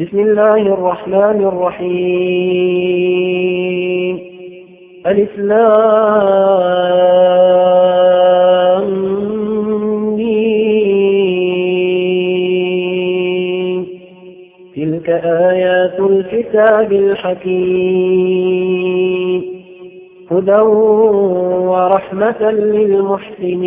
بسم الله الرحمن الرحيم. الإسلام تلك آيات الكتاب الحكيم. هدى ورحمة للمحسنين.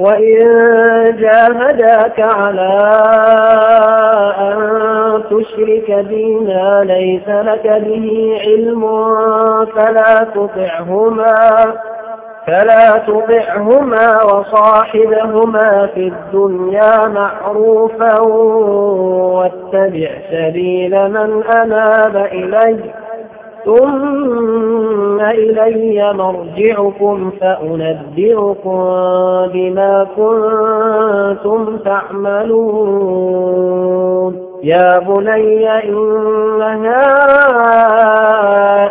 وإن جاهداك على أن تشرك بما ليس لك به علم فلا تطعهما فلا تطعهما وصاحبهما في الدنيا معروفا واتبع سبيل من أناب إليه ثم إلي مرجعكم فأنبئكم بما كنتم تعملون. يا بني إنها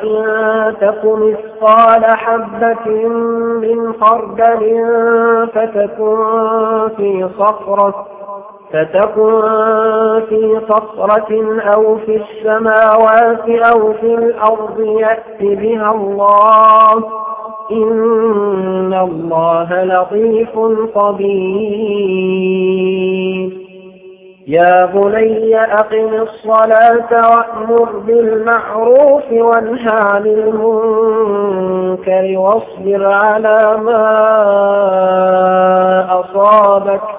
إن تكن مثقال حبة من خردل فتكن في صخرة فتكن في صخرة أو في السماوات أو في الأرض يأت بها الله. إن الله لطيف خبير. يا بني أقم الصلاة وأمر بالمعروف وانهى عن المنكر واصبر على ما أصابك.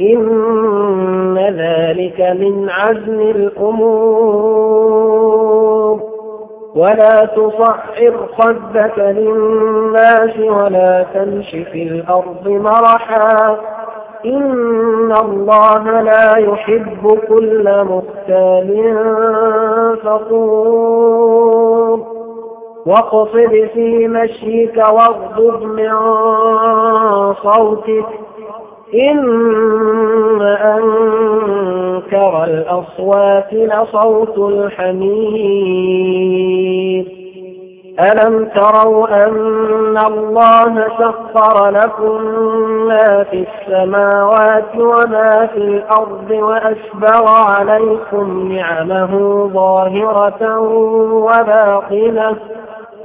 إن ذلك من عزم الأمور. ولا تصعر خدك للناس ولا تمش في الأرض مرحا. إن الله لا يحب كل مختال فخور. واقصد في مشيك واغضب من صوتك. إن أنكر الأصوات لصوت الحمير. ألم تروا أن الله سخر لكم ما في السماوات وما في الأرض وأشبر عليكم نعمه ظاهرة وباطنة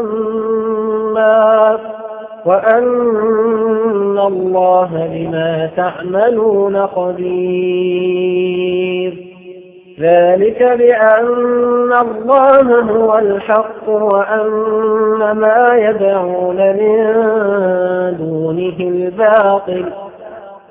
مسمى وأن الله بما تعملون خبير ذلك بأن الله هو الحق وأن ما يدعون من دونه الباطل.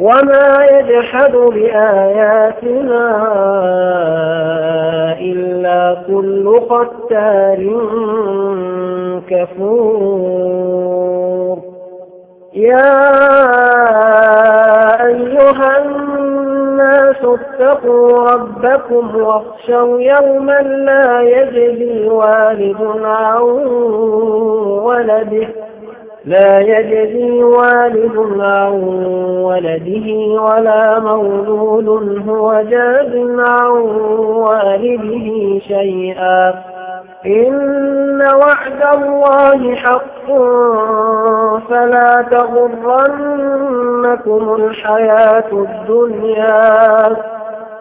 وما يجحد بآياتنا إلا كل ختار كفور. يا أيها الناس اتقوا ربكم واخشوا يوما لا يجزي والد عن ولده. لا يجزي والد عن ولده ولا مولود هو جاز عن والده شيئا. إن وعد الله حق فلا تغرنكم الحياة الدنيا.